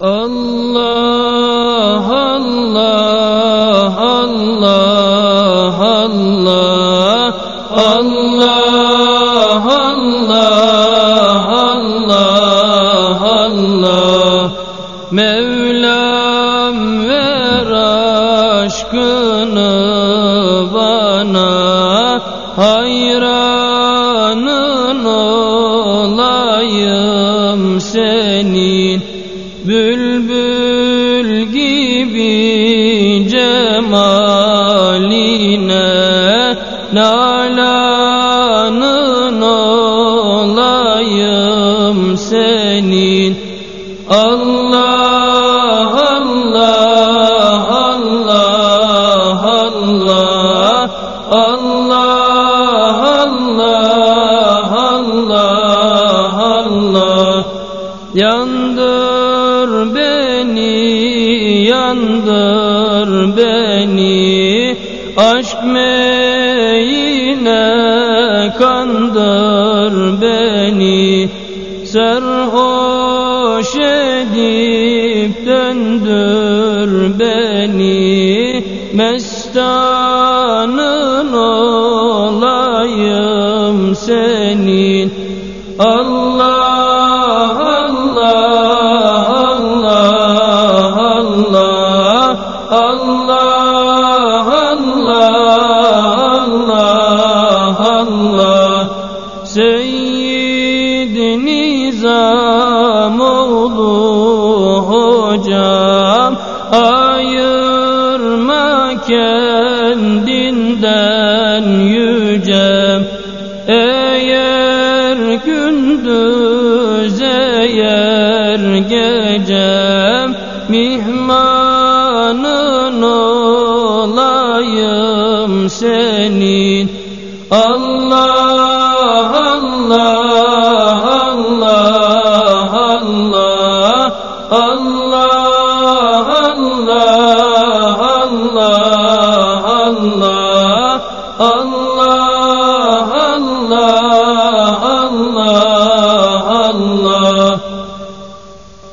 Allah Allah Allah Allah Allah Allah Allah. Allah Mevlam ver aşkını bana hayranın olayım senin Bülbül gibi cemaline Nalanın olayım senin. Allah Allah Allah Allah Allah Allah Allah Allah Yandır beni, yandır beni. Aşk meyine kandır beni. Serhoş edip döndür beni. Mestanın olayım senin. Allah Allah Allah Allah. Seyyid Nizam oğlu hocam Ayırma kendinden yücem. Eğer gündüz eğer gecem Mihmanın olayım senin. Allah Allah Allah Allah Allah Allah Allah Allah Allah